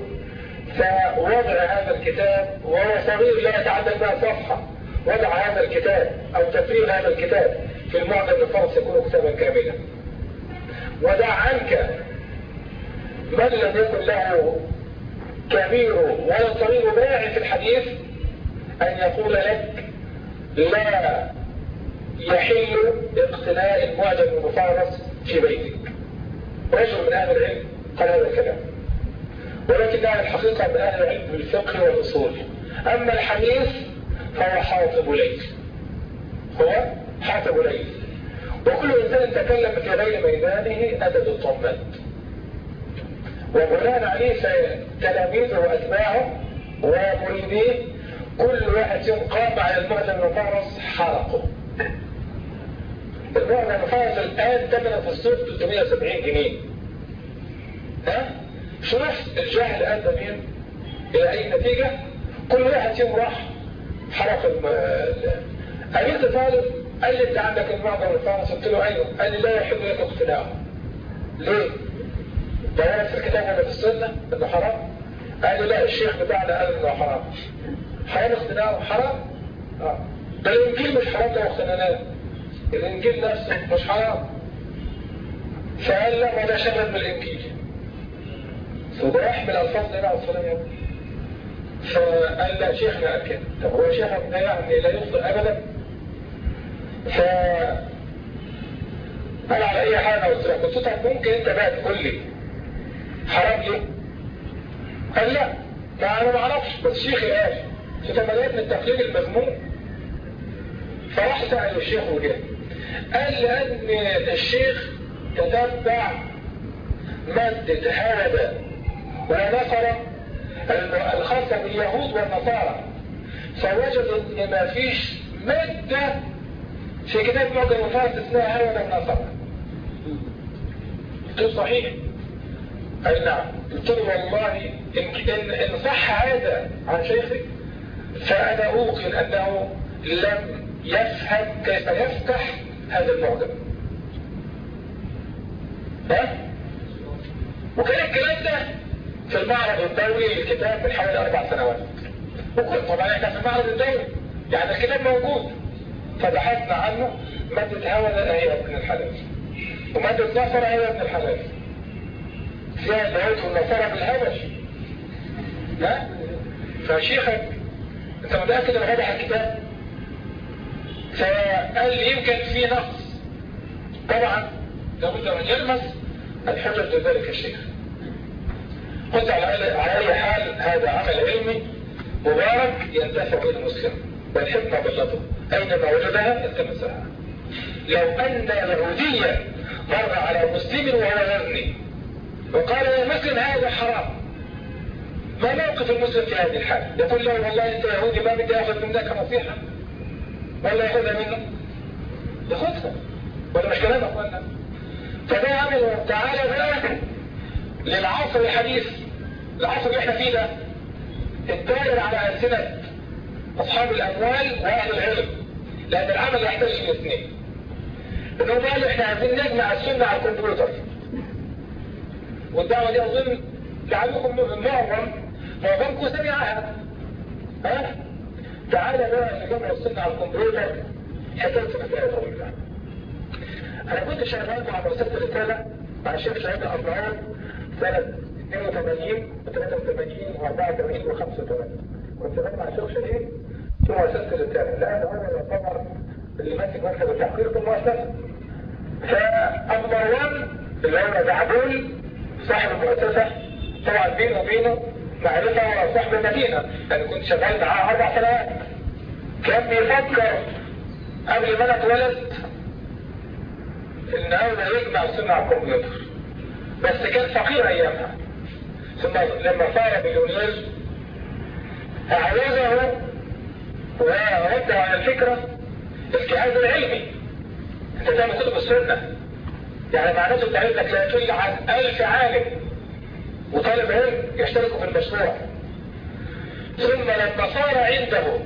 [SPEAKER 1] فوضع هذا الكتاب وهو صغير لا يتعدى بها صفحة. وضع هذا الكتاب أو تفريغ هذا الكتاب في المعجم المفارس يكون كتابا كاملا. ودع عنك من لم يكن له كبير ولا صغير باع في الحديث أن يقول لك لا يحل اقتناء المعجم المفارس في بيتك. رجل من أهل العلم. قال هذا الكلام. ولكنها الحقيقة من أهل العلم بالفقه والأصول. أما الحديث فهو حاطب ليل هو حاطب ليل وكل إنسان تكلم في غير ميدانه أدب الطمات وبناء عليه فتلاميذه وأتباعه ومريديه كل واحد قام على المعجم المفارس حرقه. المعجم المفارس الآن ثمنه في السوق 370 جنيه. ها؟ الجاهل أدى مين؟ إلى أي نتيجة؟ كل واحد فيهم راح حرق أمير طالب قال لي أنت عندك المعجم الفارس؟ قلت له أيوه. قال لي لا يحب لك اقتناعه ليه؟ ده في الكتاب ولا في السنة إنه حرام؟ قال لي لا الشيخ بتاعنا قال إنه حرام. حرام اقتناعه حرام؟ آه. ده الانجيل مش حرام لو اقتنعناه الانجيل نفسه مش حرام. فقال لا ما ده شغل بالإنجيل. فده يحمل الفاظ النبي عليه الصلاه والسلام فقال لا شيخنا قال كده طب هو شيخك ده يعني لا يخطئ ابدا؟ ف أنا على أي حاجة قلت له قلت ممكن أنت بقى تقول لي حرام ليه؟ قال لا ما أنا ما أعرفش بس شيخي قال. قلت له من التقليد المذموم فراح سأل الشيخ وجه. قال لأن الشيخ تتبع مادة هذا ونصر الخاصة باليهود والنصارى. فوجد إن ما فيش مادة في كتاب معجم الفارس اسمها هذا النصارى. قلت صحيح. أي نعم. قلت له والله إن, إن, إن صح هذا عن شيخي فأنا أوقن أنه لم يفهم كيف يفتح هذا المعجم ها؟ وكان الكلام ده في المعرض الدولي للكتاب من حوالي أربع سنوات. وكل طبعا إحنا في المعرض الدولي. يعني الكتاب موجود. فبحثنا عنه. مادة هوى هي ابن الحلال. ومادة نصر هي ابن الحلال. فيها اليهود والنصارى بالهبش ها؟ فشيخك أنت متأكد ان فتح الكتاب؟ فقال لي يمكن في نقص طبعا لابد أن يلمس الحجة لذلك الشيخ. قلت على أي حال هذا عمل علمي مبارك ينتفع به المسلم والحكمة بلته أينما وجدها التمسها لو أن يهوديا مر على مسلم وهو يزني وقال يا مسلم هذا حرام. ما موقف المسلم في هذه الحال؟ يقول له والله أنت يهودي ما بدي آخذ منك نصيحة. ولا يأخذها منه يأخذها. ولا مش كلامك ولا؟ فده عمل تعالى بقى للعصر الحديث. العصر اللي إحنا فيه ده. الدائر على ألسنة أصحاب الأموال وأهل العلم. لأن العمل يحتاج الاثنين إنهم قالوا إحنا عايزين نجمع السنة على الكمبيوتر. والدعوة دي أظن لعلكم معظم معظمكم سمعها. ها؟ تعالى بقى اللي جمع السنة على الكمبيوتر. حكاية مسألة طويلة أنا كنت شغال مع مرسلة الرسالة مع الشيخ شهيد أربعين سنة 82 و 83 و 84 و 85 كنت شغال مع الشيخ شهيد في مؤسسة الرسالة لأن هو يعتبر اللي ماسك مركز التحقيق في المؤسسة. فأبو مروان اللي هو دعبول صاحب المؤسسة طبعا بينه وبينه معرفة صاحب المدينة. لأن كنت شغال معاه أربع سنوات. كان بيفكر قبل ما أنا اتولد إن هو يجمع السنة على الكمبيوتر بس كان فقير أيامها. ثم لما صار مليونير أعوزه ورد على الفكرة الجهاز العلمي. أنت تعمل كتب السنة. يعني معناته تعمل لك لا يقل عن ألف عالم وطالب علم يشتركوا في المشروع. ثم لما صار عنده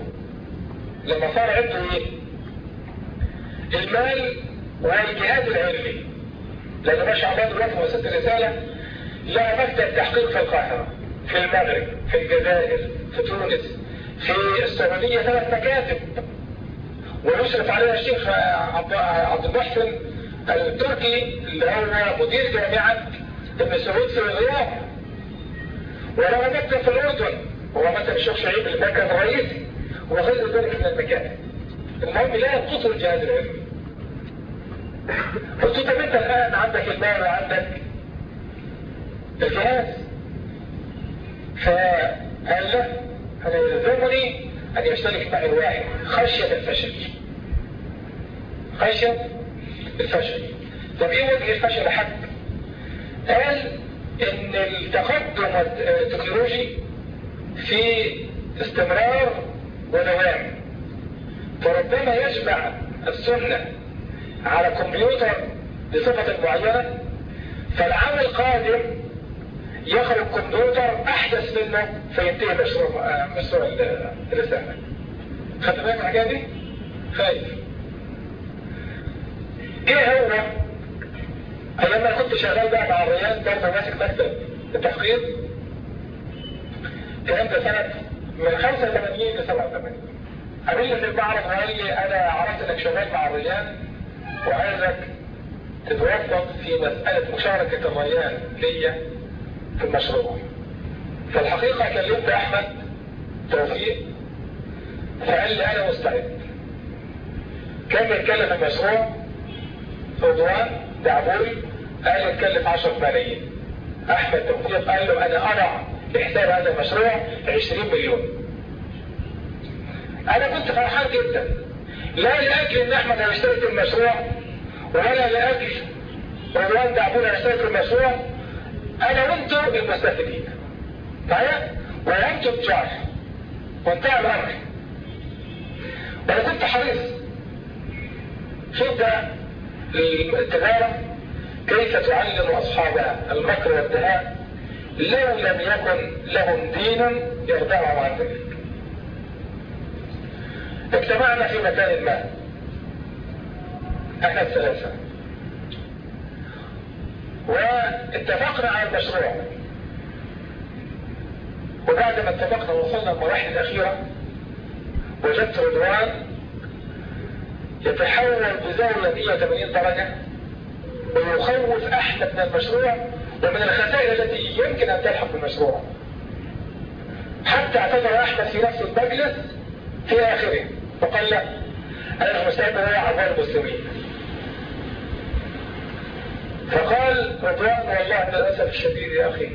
[SPEAKER 1] لما صار عنده إيه؟ المال والجهاز العلمي. لأنه ما الله دلوقتي مؤسسة الرسالة لها مكتب تحقيق في القاهرة في المغرب في الجزائر في تونس في السعودية ثلاث مكاتب. ويشرف عليها الشيخ عبد المحسن التركي اللي هو مدير جامعة ابن سعود في الرياض وله مكتب في الأردن هو مكتب الشيخ شعيب المركز الرئيسي وغير ذلك من المكاتب. المهم لا ينقص الجهاز العلمي. طب انت الآن عندك المال وعندك فقال له أنا يلزمني أن يشترك معي واحد خشية الفشل خشية الفشل طب إيه وجه الفشل حق قال ان التقدم التكنولوجي في استمرار ودوام فربما يجمع السنة على كمبيوتر بصفة معينة فالعام القادم يخرج كمبيوتر أحدث منه فينتهي مشروع مشروع الرسالة. خدت بالك من الحكاية دي؟ خايف إيه هو أيام ما كنت شغال بقى مع الرياض برضه ماسك مكتب التحقيق الكلام ده سنة من 85 ل 87 قابلني في المعرض وقال لي أنا عرفت إنك شغال مع الريان وعايزك تتوفق في مسألة مشاركة الريان ليا. في المشروع فالحقيقة كلمت أحمد توفيق فقال لي أنا مستعد. كان بيتكلم المشروع رضوان دعبوري قال يتكلف 10 ملايين. أحمد توفيق قال له أنا اضع لحساب هذا المشروع 20 مليون. أنا كنت فرحان جدا. لا لأجل إن أحمد هيشترك في المشروع ولا لأجل رضوان دعبوري هيشترك في المشروع أنا وأنتم المستفيدين معايا وأنتم تجار وانتهى الامر وأنا كنت حريص. ده التجارة كيف تعلم أصحابها المكر والدهاء. لو لم يكن لهم دين يردعهم عن ذلك اجتمعنا في مكان ما. إحنا الثلاثة. واتفقنا على المشروع. وبعد ما اتفقنا وصلنا المراحل الأخيرة وجدت رضوان يتحول بزاوية 180 درجة ويخوف أحمد من المشروع ومن الخسائر التي يمكن أن تلحق بالمشروع. حتى اعتذر أحمد في نفس المجلس في آخره وقال لا أنا مستعد هو عبار المسلمين. فقال رضوان والله للأسف الشديد يا أخي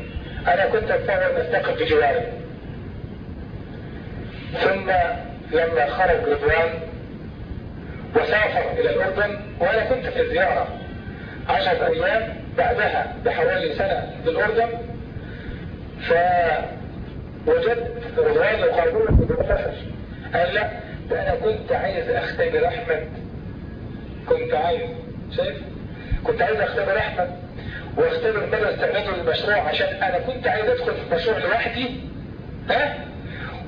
[SPEAKER 1] أنا كنت أتصور أن أستقل بجواري ثم لما خرج رضوان وسافر إلى الأردن وأنا كنت في الزيارة عشرة أيام بعدها بحوالي سنة بالأردن فوجدت رضوان يقابله بالفشل قال لا ده أنا كنت عايز أختبر أحمد كنت عايز شايف؟ كنت عايز أختبر أحمد وأختبر مدى استعداده للمشروع عشان أنا كنت عايز أدخل في المشروع لوحدي ها؟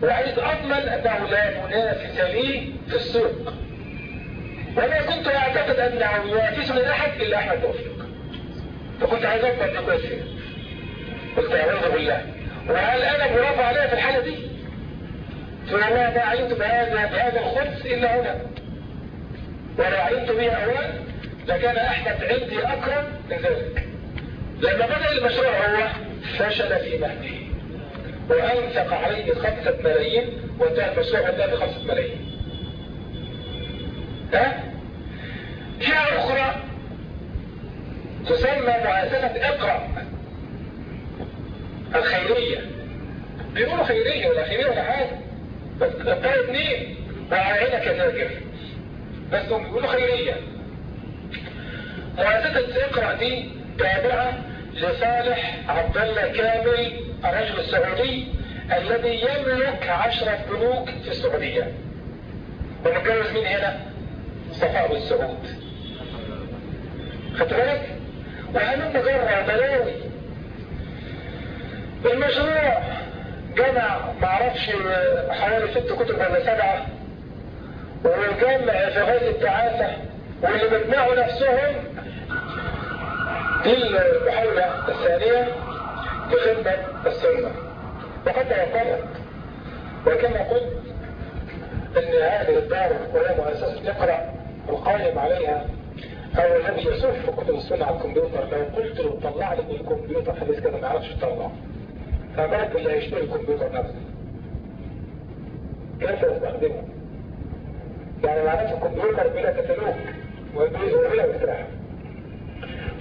[SPEAKER 1] وعايز أضمن أنه لا منافس لي في السوق. وأنا كنت أعتقد انه ينافسني احد إلا أحمد توفيق. فكنت عايز أضمن دي كويس قلت أعوذ بالله. وهل أنا برافع عليها في الحالة دي؟ والله ما علمت بهذا بهذا الخبز إلا هنا. ولو علمت به أولا؟ لكان أحمد عندي أكرم من ذلك لما بدأ المشروع هو فشل في مهده. وأنفق عليه خمسة ملايين وانتهى المشروع وانتهى بخمسة ملايين. ها؟ جهة أخرى تسمى مؤسسة اقرأ الخيرية. بيقولوا خيرية ولا خيرية ولا حاجة بس اقرأ اثنين وعينك تاجر بس هم بيقولوا خيرية. مؤسسة اقرأ دي تابعة لصالح عبد الله كامل الرجل السعودي الذي يملك عشرة بنوك في السعودية ومتجوز مين هنا؟ صفاء السعود خدت بالك؟ وهلم جرى بلاوي المشروع جمع معرفش حوالي ست كتب ولا سبعة وجمع في غاية التعاسة واللي بيجمعوا نفسهم دي المحاولة الثانية لخدمة السنة وقد توقفت وكما قلت إن هذه الدار وهي مؤسسة اقرأ القائم عليها أو الذي يصف كتب السنة على الكمبيوتر لو قلت له طلع لي الكمبيوتر حديث كده ما يعرفش يطلع فبالك اللي هيشتري الكمبيوتر نفسه؟ كيف يستخدمه؟ يعني معناته الكمبيوتر بلا كتالوج وبلا مساحة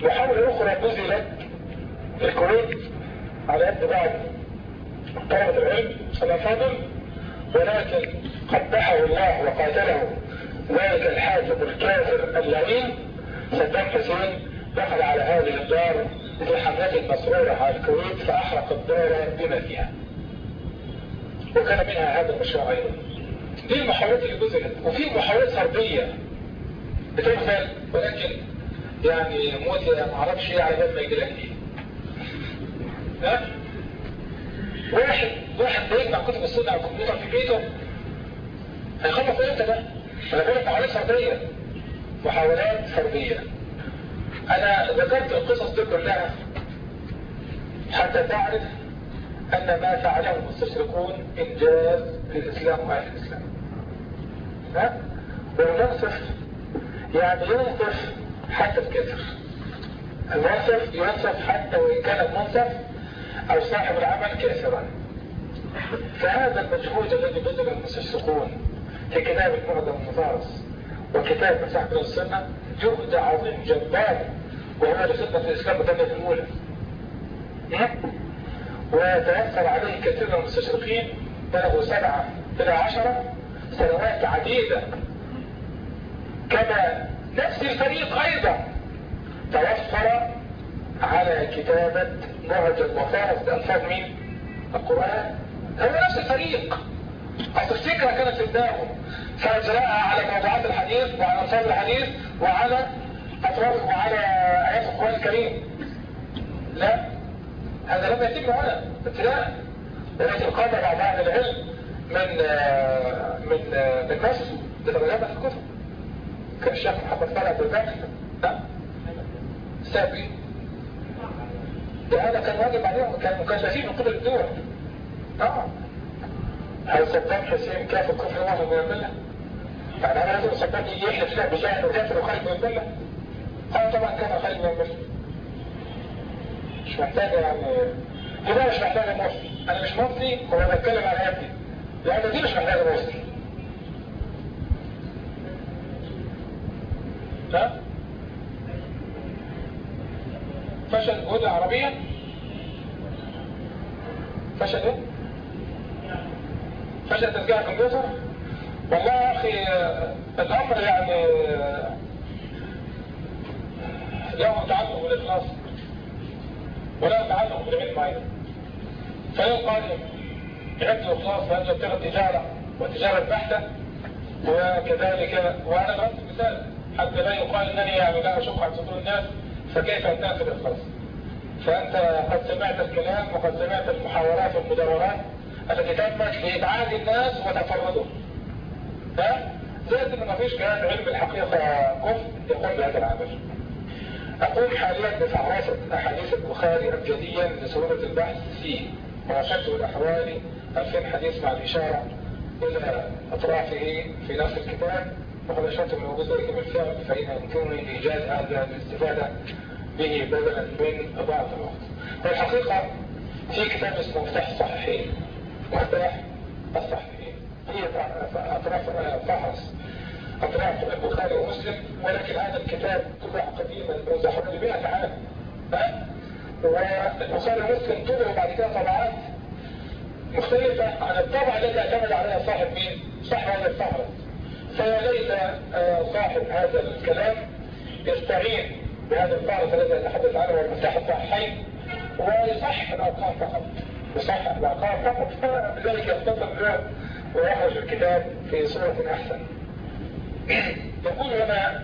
[SPEAKER 1] محاولة أخرى بذلت في الكويت على يد بعض طلبة العلم الأفاضل ولكن قبحه الله وقاتله ذلك الحاكم الكافر اللعين صدام حسين دخل على هذه الدار في حملة مسرورة على الكويت فأحرق الدار بما فيها. وكان منها هذا المشروع أيضا. دي المحاولات اللي بذلت وفي محاولات فردية بتبذل ولكن يعني موت ما أعرفش إيه على بال ما يجي لك إيه ها؟ واحد واحد بيجمع كتب السنة على الكمبيوتر في بيته. هيخلص إمتى ده؟ أنا بقول محاولات فردية. محاولات فردية. أنا ذكرت القصص دي كلها حتى تعرف أن ما فعله المستشرقون إنجاز للإسلام وأهل الإسلام. ها؟ والمنصف يعني ينصف حتى الكافر المنصف ينصف حتى وإن كان المنصف أو صاحب العمل كافرا. فهذا المجهود الذي بذل المستشرقون في كتاب المعظم المفارس وكتاب مساحة السنة جهد عظيم جبار وهو لسنة الإسلام الدولة الأولى. وتأثر عليه كثير من المستشرقين بلغوا سبعة إلى عشرة سنوات عديدة. كما نفس الفريق أيضا. توفر على كتابة معجم وفارس بألفاظ مين؟ القرآن. هو نفس الفريق. أصل الفكرة كانت قدامهم فأجراءها على موضوعات الحديث وعلى ألفاظ الحديث وعلى أطراف وعلى آيات القرآن الكريم. لا هذا لم يتم هنا ابتداء. ولكن قام بعض أهل العلم من من من مصر بترجمة الكتب كالشيخ محمد فرع بالباقي ها سابي. ده هذا كان واجب عليهم كانوا مكلفين من قبل الدول. آه هل صدام حسين كافر كفر واحد من الملة؟ يعني أنا لازم صدام يحلف لا بشاهد وكافر وخارج من الملة؟ آه طبعا كان خارج من الملة. مش محتاجة يعني. ليه مش محتاجة مفتي؟ أنا مش مفتي ولا بتكلم عن هاتي لأن دي مش محتاجة مفتي فشل جهود العربية فشل إيه؟ فشل تسجيل الكمبيوتر والله يا أخي الأمر يعني له تعلق بالإخلاص ولا تعلق بالعلم أيضا فيقال عند الإخلاص فان يبتغى التجاره والتجاره البحته وكذلك وأنا ضربت مثال حتى لا يقال إنني يعني لا اشق عن صدور الناس فكيف في الاخلاص فأنت قد سمعت الكلام وقد سمعت المحاورات والمداورات التي تمت لإبعاد الناس وتفردهم ها؟ زائد ان مفيش كلام علم الحقيقة كفر يقوم بهذا العمل. اقوم حاليا بفهرسه أحاديث البخاري ابجديا لسهوله البحث فيه ورشدت الأحوال 2000 حديث مع الإشارة إلى أطرافه في نفس الكتاب. أشرت من وجود ذلك بالفعل فإن يمكنني إيجاد هذا الاستفادة به بدلا من إضاعة الوقت. والحقيقة في كتاب اسمه مفتاح الصحيحين مفتاح الصحيحين. هي أطراف فحص أطراف البخاري ومسلم ولكن هذا الكتاب طبع قديما منذ حوالي 100 عام. والبخاري ومسلم طبعوا بعد كده طبعات مختلفة عن الطبع الذي اعتمد عليها صاحب مين؟ صاحب هذا الفهرس فيا ليت آه، صاحب هذا الكلام يستعين بهذا الفهرس الذي يتحدث عنه والمفتاح الصحيحين ويصحح الأرقام فقط يصحح الأرقام فقط فبذلك يختصر له ويخرج الكتاب في صورة أحسن يقول هنا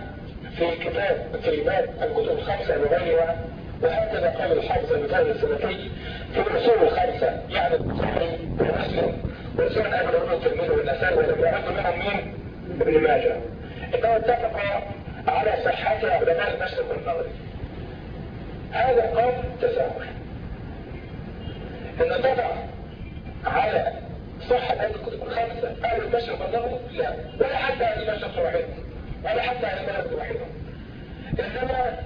[SPEAKER 1] في كتاب في باب الكتب الخمسة وغيرها وهكذا قال الحافظ المثال السلفي في الأصول الخمسة يعني البخاري ومسلم وسنن أبي داود والترمذي والنسائي ولم يعد منهم مين؟ ابن ماجه. انه اتفق على صحتها علماء المشرق والمغرب هذا قول تساهل إن طبع على صحة هذه الكتب الخمسة أهل المشرق والمغرب لا. ولا حتى أهل المشرق وحدهم ولا حتى أهل المغرب وحدهم إنما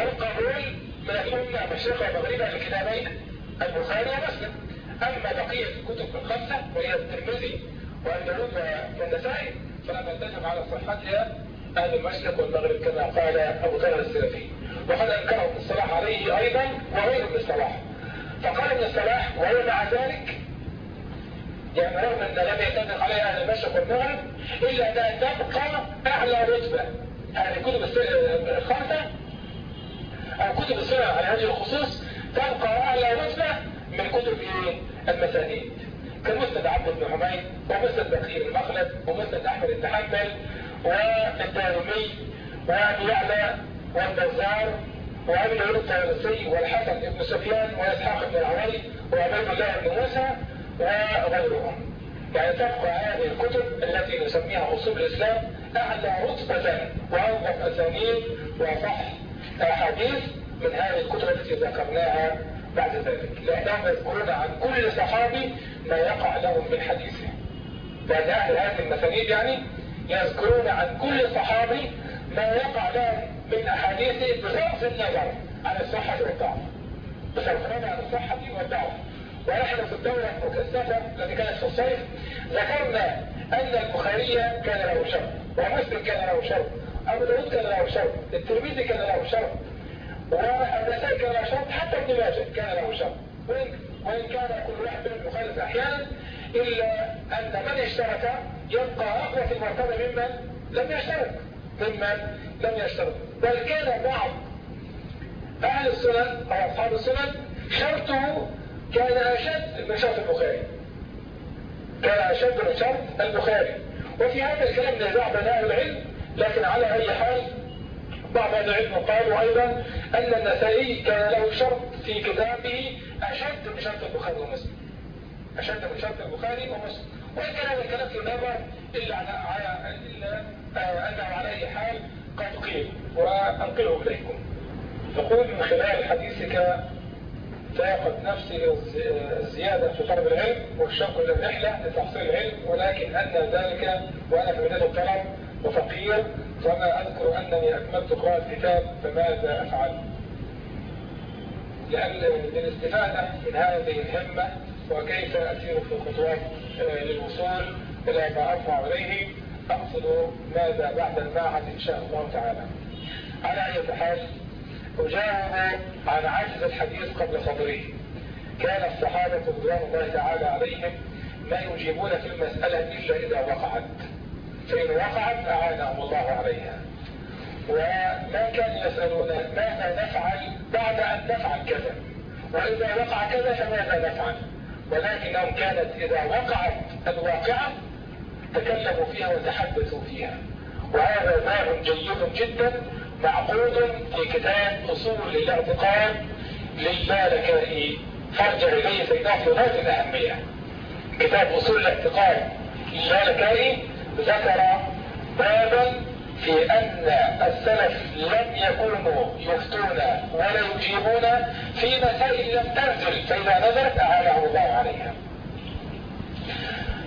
[SPEAKER 1] القبول ما يهمنا مشرق ومغربا لكتابين البخاري ومسلم. أما بقية الكتب الخمسة وهي الترمذي والداود والنسائي فلا نلتزم على صحتها. أهل المشرق والمغرب كما قال أبو ذر السلفي وقد أنكره ابن الصلاح عليه أيضا وغير ابن الصلاح. فقال ابن الصلاح وهو مع ذلك يعني رغم أن لم يتفق عليها أهل المشرق والمغرب إلا أنها تبقى أعلى رتبة. يعني كتب الخمسة أو كتب السنة على وجه الخصوص تبقى أعلى رتبة من كتب المسانيد كمسند عبد بن حميد ومسند بخير المخلد ومسند أحمد بن حنبل والدارمي وأبي يعلى والبزار وأبي داود الطيالسي والحسن بن سفيان وإسحاق بن العوالي وعبيد الله بن موسى وغيرهم. يعني تبقى هذه الكتب التي نسميها أصول الإسلام أعلى رتبة وأوضح أسانيد وصح أحاديث من هذه الكتب التي ذكرناها بعد ذلك. لأنهم يذكرون عن كل صحابي ما يقع لهم من حديثه لأن أهل هذه المسانيد يعني يذكرون عن كل صحابي ما يقع لهم من أحاديثه بغض النظر عن الصحة والضعف بصرف النظر عن الصحة والضعف ونحن في الدورة المكثفة التي كانت في الصيف ذكرنا أن البخاري كان له شرط ومسلم كان له شرط أبو داود كان له شرط الترمذي كان له شرط والنسائي كان له شرط حتى ابن ماجه كان له شرط وإن كان كل واحد مخالف أحيانا؟ إلا أن من اشترك يبقى أقوى في المرتبة ممن لم يشترك. ممن لم يشترك. بل كان بعض أهل السنن أو أصحاب السنن شرطه كان أشد من شرط البخاري. كان أشد من شرط البخاري. وفي هذا الكلام نزاع بين أهل العلم لكن على أي حال بعض أهل العلم قالوا أيضا أن النسائي كان له شرط في كتابه أشد من شرط البخاري ومسلم. أشد من شرط البخاري ومسلم. وإن كان هذا الكلام في النظر إلا على إلا آه، أنه على أي حال قد قيل وأنقله إليكم. تقول من خلال حديثك فاقت نفسي الزيادة في طلب العلم والشوق إلى الرحلة لتحصيل العلم ولكن أن ذلك وأنا في بداية الطلب وفقير وما أذكر أنني أكملت قراءة الكتاب فماذا أفعل؟ لأن للاستفادة من هذه الهمة وكيف أسير في الخطوات آه، للوصول إلى ما أطمع إليه أقصد ماذا بعد المعهد إن شاء الله تعالى. على أي حال أجاوب عن عجز الحديث قبل صدره كان الصحابة رضوان الله تعالى عليهم ما يجيبون في المسألة إلا إذا وقعت فإن وقعت أعانهم الله عليها. وما كانوا يسألون ماذا نفعل بعد أن نفعل كذا. وإذا وقع كذا فماذا نفعل؟ ولكنهم كانت إذا وقعت الواقعة تكلموا فيها وتحدثوا فيها. وهذا باب جيد جدا معقود في كتاب أصول الاعتقاد للمالكائي فارجع إليه في غاية الأهمية. كتاب أصول الاعتقاد للمالكائي ذكر بابا في أن السلف لم يكونوا يفتون ولا يجيبون في مسائل لم تنزل فإذا نزلت أعانه الله عليها.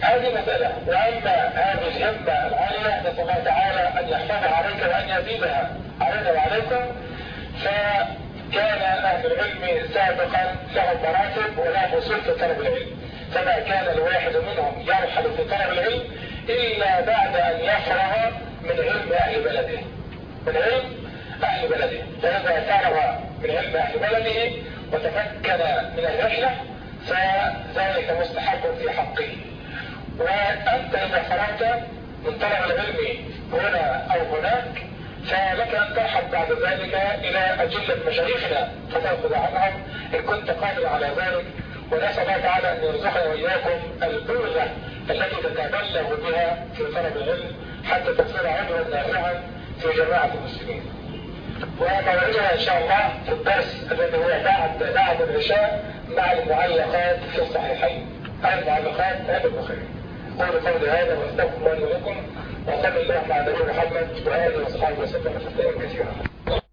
[SPEAKER 1] هذه مسألة وأما هذه الهمة العالية نسأل الله تعالى أن يحفظها عليك وأن يزيدها علينا وعليكم. فكان أهل العلم سابقا لهم مراتب ولهم وصول في طلب العلم. فما كان الواحد منهم يرحل في طلب العلم إلا بعد أن يفرغ من علم أهل بلده. من علم أهل بلده. فإذا فرغ من علم أهل بلده وتمكن من الرحلة فذلك مستحق في حقه. وأنت إذا فرغت من طلب العلم هنا أو هناك فلك أن ترحب بعد ذلك إلى أجلة مشايخنا فتأخذ عنهم إن كنت قادر على ذلك. ونسأل الله تعالى أن يرزقنا وإياكم البلغة التي تتبلغ بها في طلب العلم حتى تصير عضوا نافعا في جماعة المسلمين. وموعدنا إن شاء الله في الدرس الذي هو بعد بعد العشاء مع المعلقات في الصحيحين. المعلقات هذا البخاري. قولوا قولي هذا وأستغفر الله لكم وصلى الله على نبينا محمد وآله وصحبه وسلم تسليما كثيرا.